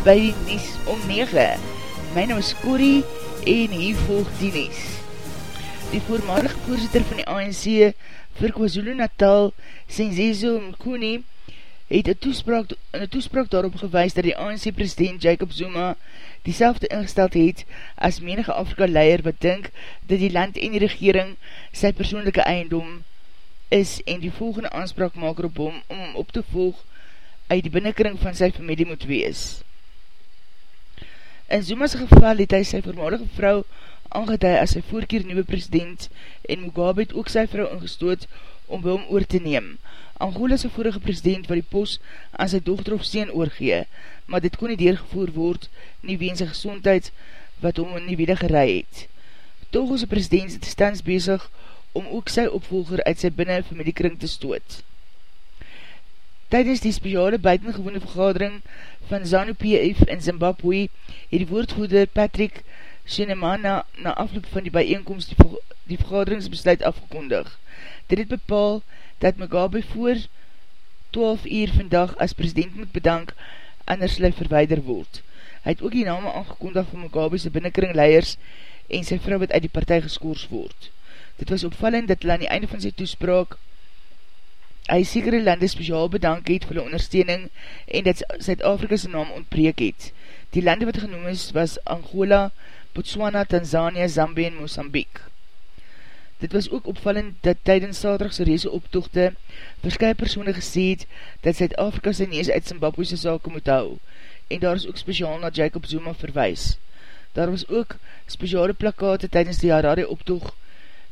by die Nies om 9. My naam is Corrie en hier volg die Nies. Die voormalige voorzitter van die ANC vir KwaZulu Natal, Senzezo Mkuni, het een in een toespraak daarop gewys dat die ANC-president Jacob Zuma die selfde ingesteld het as menige Afrika-leier wat dink dat die land en die regering sy persoonlijke eiendom is en die volgende aanspraak maak op hom om hom op te volg uit die binnenkring van sy familie moet wees. In Zuma's geval het hy sy voormalige vrou aangeduid as sy voorkeer nieuwe president en Mugabe het ook sy vrou ingestoot om by hom oor te neem. Angola sy vorige president wat die pos aan sy dochter of seen oorgee, maar dit kon nie deurgevoer word nie ween sy gezondheid wat hom in die wiele gerei het. Togelse president het stans bezig om ook sy opvolger uit sy binnen familiekring te stoot. Tijdens die speciale buitengewone vergadering van ZANU-PF in Zimbabwe het die woordvoerder Patrick Shenemana na afloop van die bijeenkomst die, die vergaderingsbesluit afgekondig. Dit het bepaal dat Mugabe voor 12 uur vandag as president moet bedank anders sly verweider word. Hy het ook die name aangekondig van Mugabe's binnenkring leiers en sy vrou wat uit die partij geskoors word. Dit was opvallend dat hy aan die einde van sy toespraak hy sekere lande speciaal bedank het vir die ondersteuning en dat Zuid-Afrika's naam ontbreek het. Die lande wat genoem is was Angola, Botswana, Tanzania, Zambie en Mozambique. Dit was ook opvallend dat tydens Saterdagse reese optochte verskye persoene gesê het dat Zuid-Afrika sy nees uit Zimbabwe'se sake moet hou en daar is ook speciaal na Jacob Zuma verwijs. Daar was ook speciale plakate tydens die Harare optocht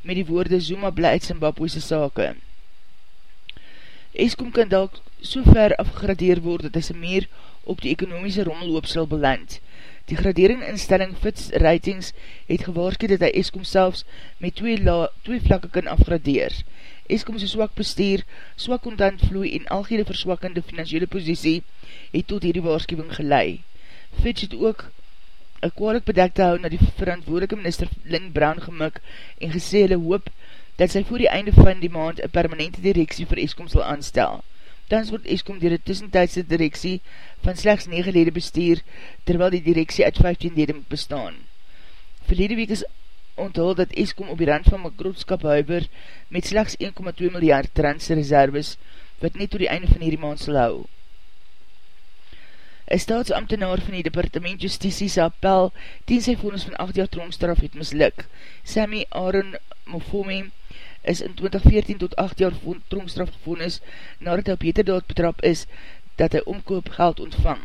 met die woorde Zuma bly uit Zimbabwe'se sake. Eskom kan dalk so ver afgegradeer word dat sy meer op die ekonomiese rommelhoop sal beland. Die gradering instelling Fitz Ratings het gewaarske dat hy Eskom selfs met twee, la, twee vlakke kan afgradeer. Eskom sy swak bestuur, swak kontantvloei en algede verswakkende financiële posiesie het tot hierdie waarschuwing gelei. Fitch het ook een kwalijk bedekte hou na die verantwoordelike minister Lynn Brown gemik en gesê hulle hoop dat sy voor die einde van die maand een permanente directie vir Eskom sal aanstel. Tans word Eskom dier die tussentijdse directie van slechts 9 lede bestuur, terwyl die directie uit 15 lede moet bestaan. Verlede week is onthul dat Eskom op die rand van makrootskap huiver met slechts 1,2 miljard trans reserves, wat net door die einde van hierdie maand sal hou. Een staatsambtenaar van die departement justitie sy appel teen sy vonus van 8 jaar troonstraf het misluk. Sammy Aaron Mofome is in 2014 tot 8 jaar tronkstraf gevonnis nadat hy op heterdaad betrap is dat hy omkoop geld ontvang.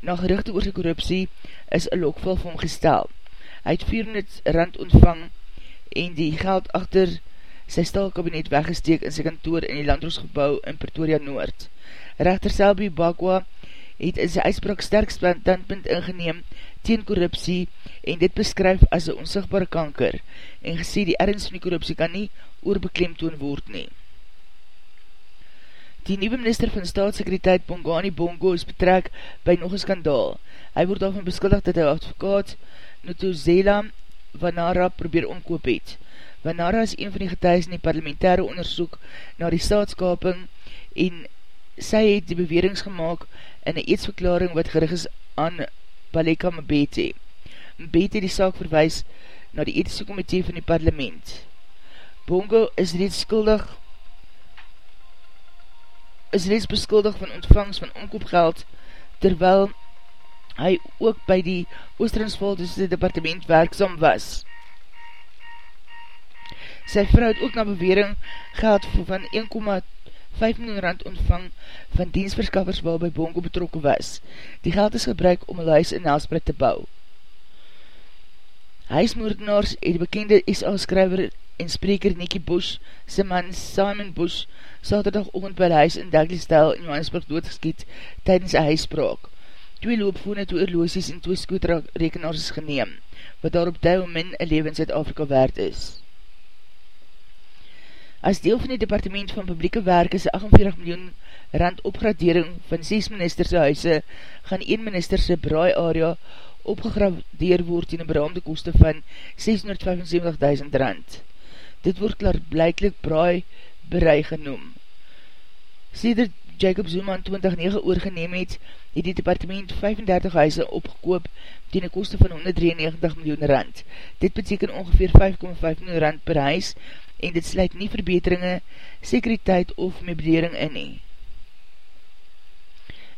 Na gerichte oor sy korruptie is een lokval vir hom gestel. Hy het 400 rand ontvang en die geld achter sy staalkabinet weggesteek in sy kantoor in die landroosgebouw in Pretoria Noord. Rechter Selby Bakwa het in sy uitspraak sterk standpunt ingeneem teen korruptie en dit beskryf as een onsigbare kanker en gesê die ernst van die korruptie kan nie oorbeklemtoon word nie. Die nieuwe minister van staatssekreteit Bongani Bongo is betrek by nog een skandaal. Hy word daarvan beskuldig dat hy advokaat Notozela Vanara probeer omkoop het. Vanara is een van die getuies in die parlementaire onderzoek na die staatskaping en sy het die bewerings gemaakt in een eetsverklaring wat gerig is aan Baleka Mbete. Mbete die saak verwijs na die ethische komitee van die parlement. Bongo is reeds skuldig is reeds beskuldig van ontvangst van omkoopgeld terwyl hy ook by die Oostrinsvaldese departement werksam was. Sy vrou het ook na bewering geld van 1,5 miljoen rand ontvang van dienstverskaffers waar by Bongo betrokken was. Die geld is gebruik om een huis in Nelsprit te bou. Huismoordenaars het bekende SA-skryver en spreker Nicky Bush, sy man Simon Bush, saterdag oogend by huis in Douglasdale in Johannesburg doodgeskiet tydens een huispraak. Twee loopvoene, twee oorloosies en twee skootrekenaars is geneem, wat daarop duil min een leven in Zuid-Afrika waard is. As deel van die Departement van Publieke Werk is 48 miljoen rand opgradering van 6 ministerse huise gaan 1 ministerse braai area opgegradeer word in een beraamde koste van 675.000 rand. Dit word klaar blijklik braai berei genoem. Sedert Jacob Zuma in 2009 oorgeneem het, het die departement 35 huise opgekoop ten een koste van 193 miljoen rand. Dit beteken ongeveer 5,5 miljoen rand per huis en dit sluit nie verbeteringe, sekuriteit of mebedering in nie.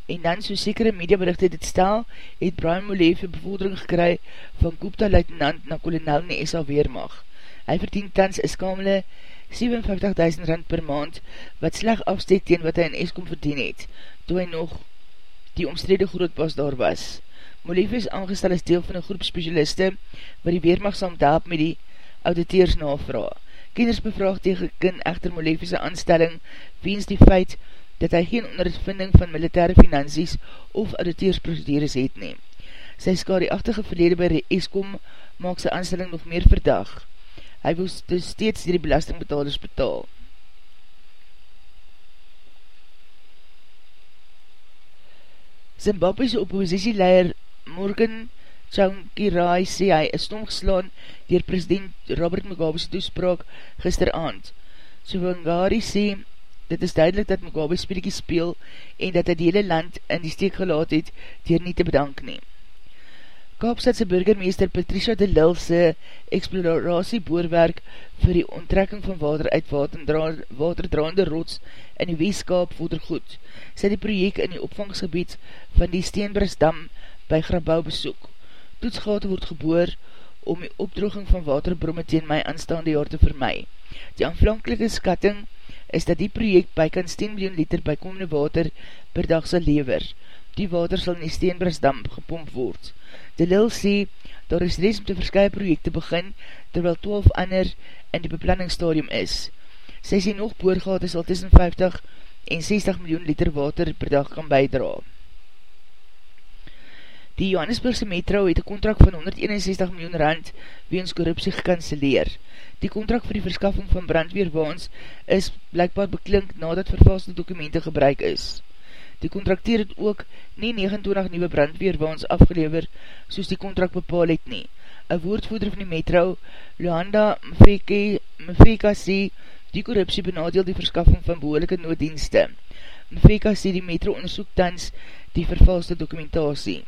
En dan, so sekere mediaberichte dit stel, het Brian Moleef een bevordering gekry van Koopta luitenant na kolonel in die SA Weermacht. Hy verdien tans is kamele 57.000 rand per maand, wat sleg afsteek teen wat hy in Eskom verdien het, toe hy nog die omstrede grootpas daar was. Moleef is aangestel as deel van een groep specialiste, wat die Weermacht sal help met die auditeers navra. Kinders bevraag tegen kind echter Moleef aanstelling, weens die feit dat hy geen ondervinding van militaire finansies of auditeursprocedures het neem. Sy skadieachtige verlede by die Eskom maak sy aanstelling nog meer verdag hy wil dus steeds die belastingbetalers betaal. Zimbabwe's oppositieleier Morgan Chankirai sê hy is stomgeslaan dier president Robert Mugabe's toespraak gisteravond. So Wangari sê, dit is duidelik dat Mugabe speelkie speel en dat hy die hele land in die steek gelaat het dier nie te bedank neem. Kaapstadse burgermeester Patricia de Lilse exploratieboorwerk vir die onttrekking van water uit waterdraande rots in die weeskaap voedergoed, sy die projek in die opvangsgebied van die Steenbrisdam by Grabouw besoek. Toetsgate word geboor om die opdroging van waterbromme teen my aanstaande jaar te vermy. Die aanflankelike skatting is dat die projek by kan 10 miljoen liter by komende water per dag sal lever. Die water sal in die Steenbrisdam gepomp word. De Lil sê, daar is reeds om te verskye projekte begin, terwyl 12 ander in die beplanningsstadium is. Sy sê nog boorgate sal tussen 50 en 60 miljoen liter water per dag kan bijdra. Die Johannesburgse metro het een contract van 161 miljoen rand weens korruptie gekanceleer. Die contract vir die verskaffing van brandweerwaans is blijkbaar beklink nadat vervalste dokumente gebruik is. Die contracteer het ook nie 29 nieuwe brandweerwaans afgelever soos die contract bepaal het nie. Een woordvoeder van die metro, Luanda Mfeka sê, die korruptie benadeel die verskaffing van behoorlijke nooddienste. Mfeka sê die metro onderzoek tans die vervalste dokumentatie.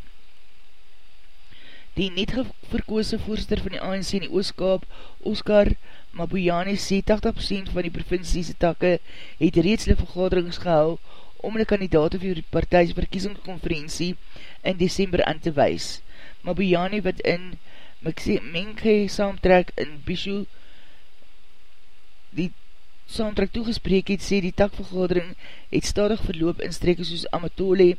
Die net verkoose voorster van die ANC in die Ooskaap, Oscar Mabuyane sê 80% van die provinciese takke het reeds die vergaderings gehou om die kandidaat vir die partijs verkiesingskonferentie in december aan te wees. Mabuyani wat in Menke saamtrek in Bishu die saamtrek toegespreek het, sê die takvergadering het stadig verloop in streke soos Amatole,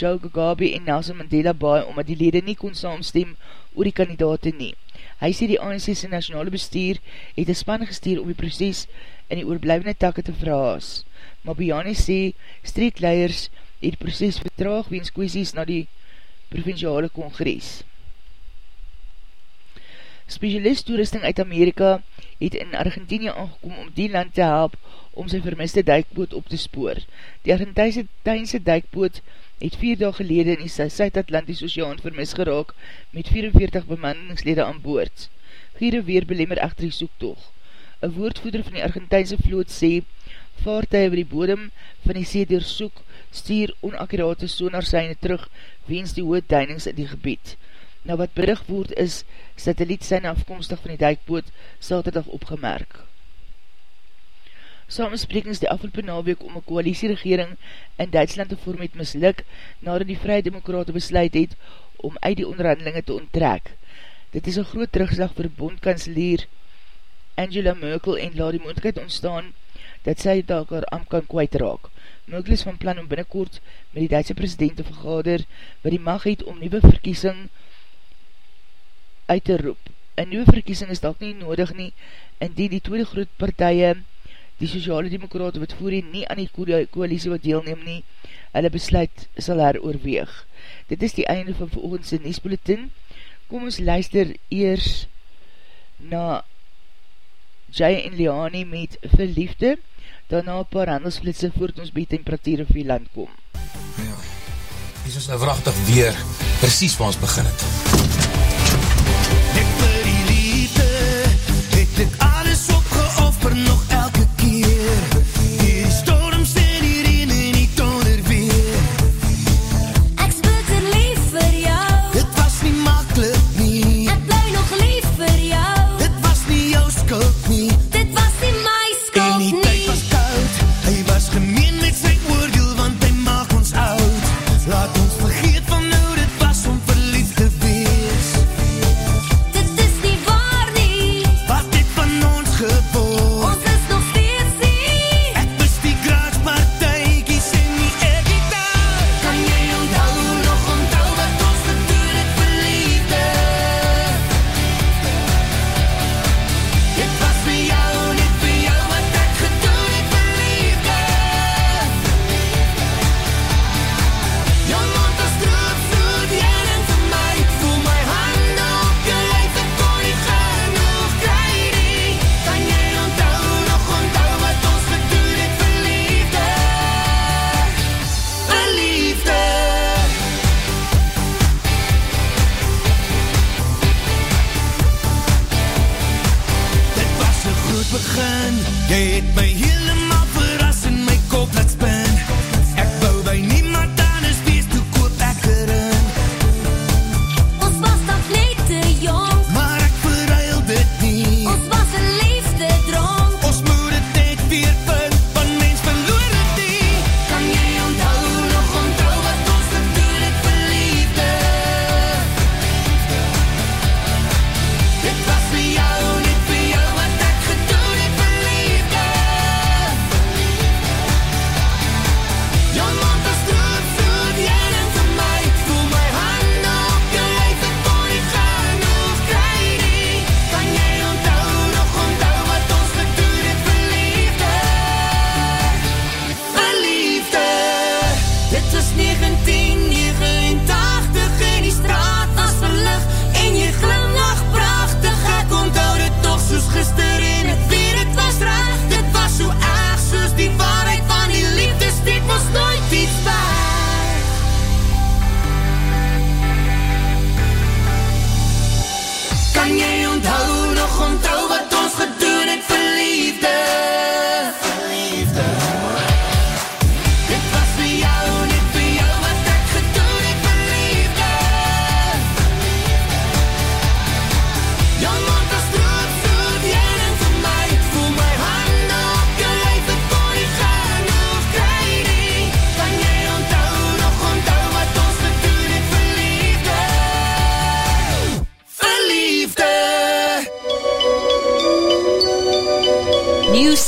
Joe Gagabi en Nelson Mandela baie, omdat die lede nie kon saamstem oor die kandidaten nie. Hy sê die ANC's nationale bestuur het een span gestuur om die proces in die oorblijvende takke te verhaas. Mabiani sê, streekleiers het die proces vertraag weens kwesties na die provinciale kongres. Specialist toerusting uit Amerika het in Argentinië aangekom om die land te help om sy vermiste dijkboot op te spoor. Die Argentijnse dijkboot het vier dag gelede in die Suid-Atlantis Oceaan vermis geraak met 44 bemanningslede aan boord. Giere weer belemmer echter die soektoog. Een woordvoeder van die Argentijnse vloot sê, vaartuig oor die bodem van die see soek, stuur onakkurate sonarseine terug weens die hoed duinings in die gebied. Nou wat bericht word is, satelliet syne afkomstig van die dijkboot saterdag opgemerk. Samensprekings die afgelopen naweek om een koalisieregering in Duitsland te vorm het misluk, nadat die Vrije Demokrate besluit het om uit die onderhandelinge te onttrek. Dit is een groot terugslag vir bondkanselier Angela Merkel en laat die moendlikheid ontstaan dat sy dalk haar am kan kwijtraak. Merkel is van plan om binnenkort met die Duitse president te vergader wat die mag het om nieuwe verkiesing uit te roep. Een nieuwe verkiesing is dalk nie nodig nie en die tweede groot partije Die sociale demokrate wat voorheen nie aan die koalisie wat deelneem nie, hulle besluit sal heroorweeg. Dit is die einde van veroogendse Niesbulletin. Kom ons luister eers na Jay en Liani met Verliefde, daarna een paar handelsflitse voort ons by temperatuur op die land kom. Ja, is ons nou vrachtig weer, precies waar ons begin het. Ek vir die liefde, het ek alles opgeoffer nog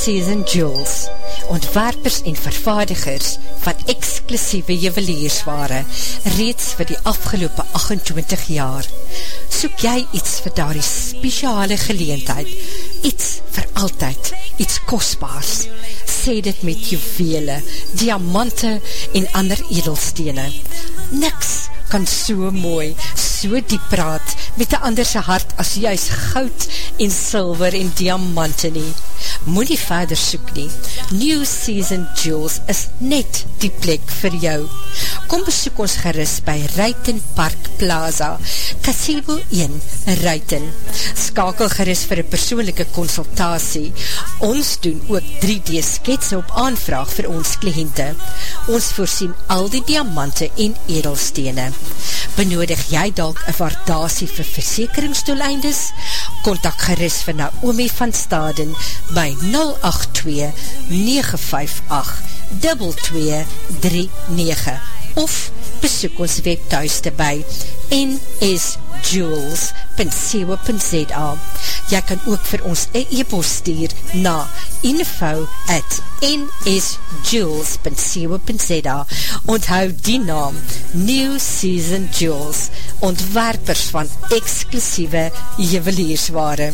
Season Jewels, ontwerpers en vervaardigers van exclusieve juweliersware, reeds vir die afgelopen 28 jaar. Soek jy iets vir daar die speciale geleentheid, iets vir altyd, iets kostbaars. Sê dit met juwele, diamante en ander edelstene. Niks kan so mooi, so diep praat met die anderse hart as juist goud en silver en diamante nie. Moe nie verder soek nie. New Season Jewels is net die plek vir jou. Kom besoek ons geris by Ruiten Park Plaza, Casibo 1, Ruiten. Skakel geris vir een persoonlijke consultatie. Ons doen ook 3D-sketsen op aanvraag vir ons kliënte. Ons voorsien al die diamante en edelstene. Benodig jy dalk een waardasie vir versekeringsdoeleindes? Contact geris vir Naomi van Staden by 082 958 2239 of besoek ons webthuis by nsjewels.co.za Jy kan ook vir ons een e-post stuur na info at nsjewels.co.za Onthou die naam New Season Jewels ontwerpers van exclusieve juweliersware.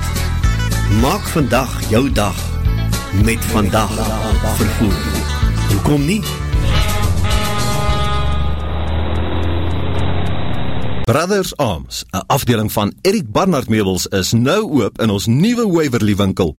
Maak vandag jou dag met vandag vervoer. Hoekom nie? Brothers Arms, 'n afdeling van Erik Barnard Meubels is nou oop in ons nuwe Waverly winkel.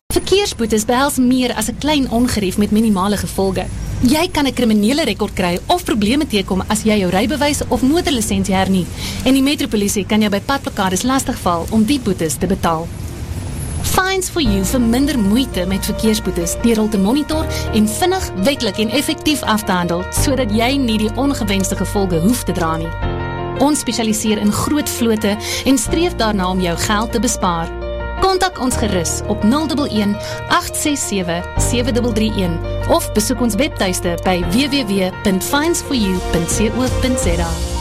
Verkeersboetes behels meer as 'n klein ongerief met minimale gevolge. Jy kan 'n kriminele rekord kry of probleme teekom as jy jou rybewys of motorlisensie hernie. En die metropolisie kan jou by padplekades lastigval om die boetes te betaal. Fines for you vir minder moeite met verkeersboetes deur hul te monitor en vinnig, wetlik en effektief af te handel sodat jy nie die ongewenste gevolge hoef te dra nie. Ons spesialiseer in groot vlote en streef daarna om jou geld te bespaar. Kontak ons gerus op 011 867 7331 of besoek ons webtuiste by www.finds4u.co.za.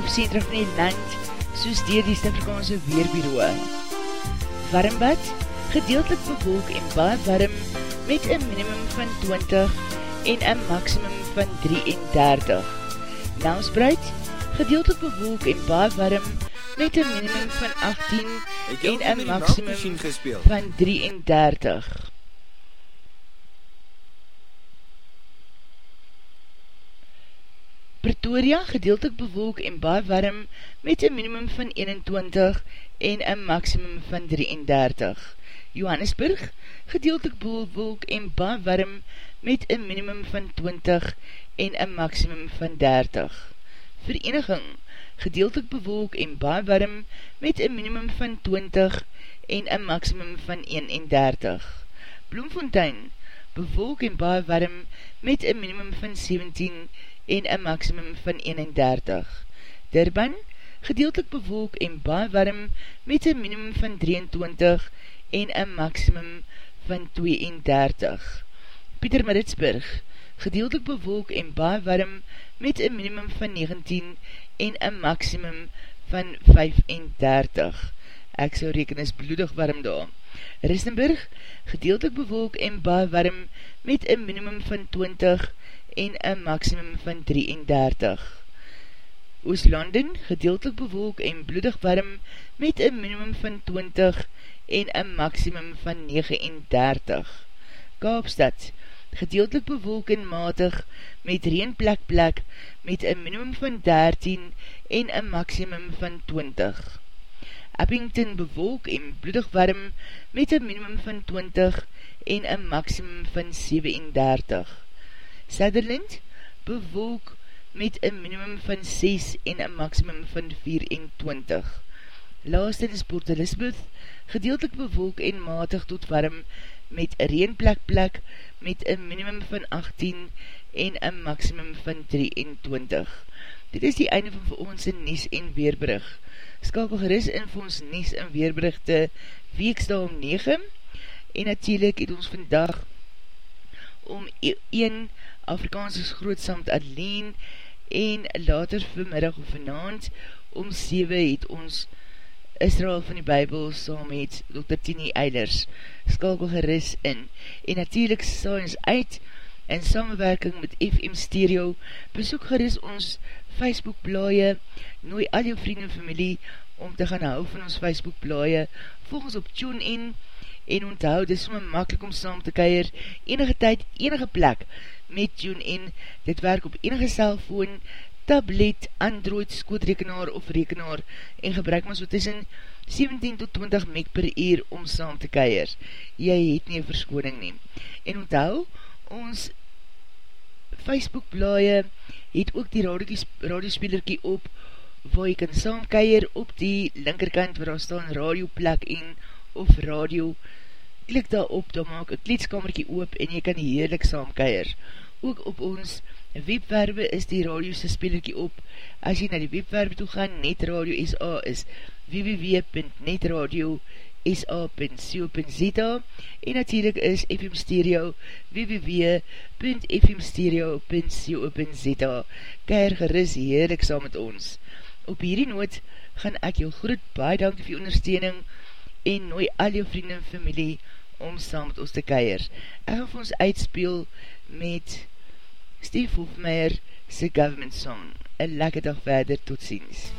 hoofdcentra van die land, soos dier die Stifrikaanse Weerbureau. Warmbad, gedeeltelik bewolk en baie warm, met een minimum van 20 en een maximum van 33. Nausbreid, gedeeltelik bewolk en baie warm, met een minimum van 18 en een maximum van 33. Pretoria gedeeltelik bewolk en baie warm met een minimum van 21 en een maximum van 33. Johannesburg gedeeltelik bewolk en baie warm met een minimum van 20 en een maximum van 30. Vereniging gedeeltelik bewolk en baie warm met een minimum van 20 en een maximum van 31. Bloemfontein bewolk en baie warm met een minimum van 17 en en een maximum van 31. Durban, gedeeltelik bewolk en baie warm met een minimum van 23 en een maximum van 32. Pieter Maritsburg, gedeeltelik bewolk en baie warm met een minimum van 19 en een maximum van 35. Ek sal reken is bloedig warm daar. Ristenburg, gedeeltelik bewolk en baie warm met een minimum van 20 en een maximum van 33. Ooslanden gedeeltelik bewolk en bloedig warm met een minimum van 20 en een maximum van 39. Kaapstad gedeeltelik bewolk en matig met reenplek plek met een minimum van 13 en een maximum van 20. Abington bewolk en bloedig warm met een minimum van 20 en een maximum van 37. Sutherland bewolk met een minimum van 6 en een maximum van 24. Laatste is Port Elizabeth, gedeeltelik bewolk en matig tot warm met een reenplek plek met een minimum van 18 en een maximum van 23. Dit is die einde van vir ons in Nies en Weerbrug. Skakel geris in vir ons Nies en Weerbrug te weeksta om 9 en natuurlijk het ons vandag om 1 Afrikaanse grootsamt alleen en later vanmiddag of vanavond om 7 het ons Israel van die Bijbel saam met Dr. Tini Eilers. Skakel geris in. En natuurlijk ons uit in samenwerking met FM Stereo. Besoek geris ons Facebook blaie nooi al jou vriend en familie om te gaan hou van ons Facebook blaie volg ons op TuneIn en onthou, dit is so makkelijk om saam te keir enige tyd, enige plek met TuneIn, dit werk op enige cellfoon, tablet, android, skootrekenaar of rekenaar en gebruik maar so tussen 17 tot 20 meg per uur om saam te keir. Jy het nie verskoning neem. En onthou, ons Facebook blaie het ook die radiospelerkie op waar jy kan saam keir op die linkerkant waar daar staan radioplek en of radio klik daar op, dan maak een kleedskamerkie oop en jy kan heerlik saam keir. Ook op ons webwerwe is die radiose spelerkie op. As jy na die webwerwe toe gaan, Netradio SA is www.netradio.sa.co.za en natuurlijk is FM Stereo www.fmstereo.co.za Keir geris heerlik saam met ons. Op hierdie noot gaan ek jou groet, baie dank vir jou ondersteuning en nooi al jou vrienden en familie om saam met ons te keir. Ek gaan vir ons uitspeel met Steve Hofmeyer sy government song. Een lekker dag verder, tot ziens.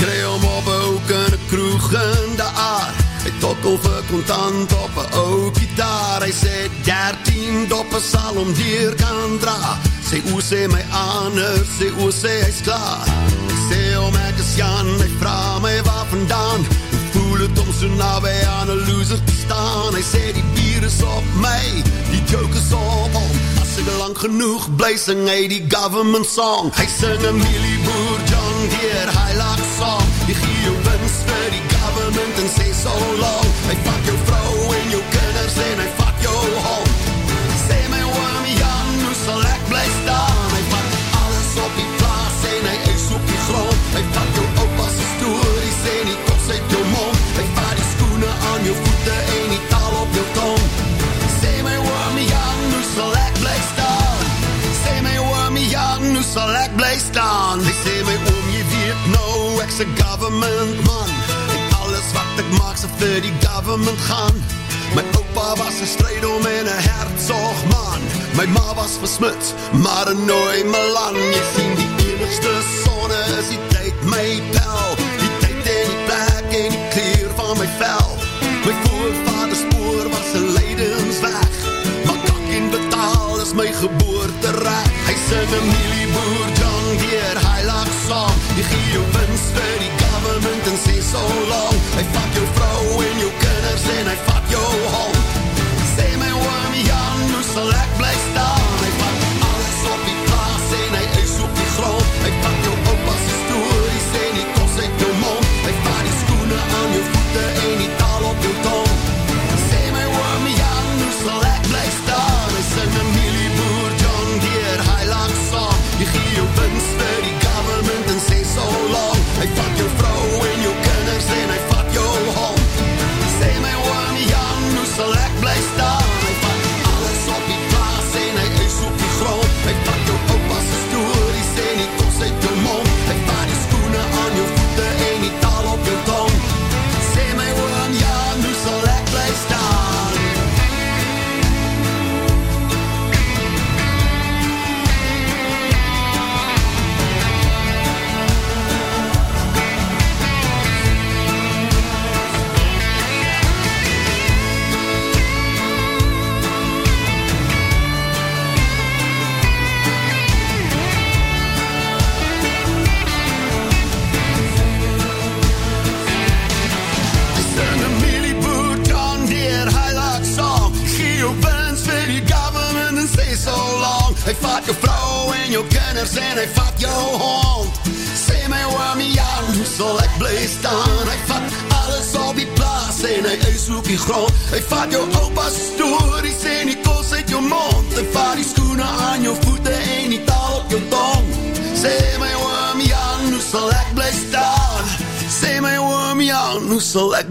kry hom op 'n hoek in 'n kroeg in die aard. Hy tokkel vir kontant op 'n ou gitaar. Hy sê 13 doppe sal om dier kan dra. Sê o sê my ander, sê o sê hy's klaar. Ek sê om ek is Jan, hy vra my waar vandaan. Hoe voel het om so naby aan 'n loser te staan? Hy sê die bier is op my, die joke is op hom. As ek lang genoeg bly sing hy die government song. Hy sing 'n mielieboer John Deere, hy lag government en sê so long. Hy vat jou vrou en jou kinders en hy vat jou home. Sê my oom Jan, hoe sal ek bly staan? Hy vat alles op die plaas en hy is op die grond. Hy vat jou oupa se stories en die kos uit jou mond. Hy vat die skoene aan jou voete en die taal op jou tong. Sê my oom Jan, hoe sal ek bly staan? Sê my oom Jan, hoe sal ek bly staan? Hy sê my oom, jy weet nou, ek's 'n government man. Ek maak se vir die government gaan. My oupa was 'n strydom en 'n hertsog man. My ma was versmut, maar 'n nooi Milan. Jy sien die enigste sonne is die tyd my pel. Die tyd en die plek en die kleur van my vel. My voorvaders spoor was 'n lydensweg. Maar kak en betaal is my geboortereg. Hy sing 'n mielieboer John Deere, hy lag saam. Jy gee jou wins vir die government en sê so long. Grond Hy vat jou opa stories en die kos uit jou mond. Hy vat die skoene aan jou voete en die taal op jou tong. Sê my oom Jan, hoe sal ek bly staan? Sê my oom Jan, hoe sal ek bly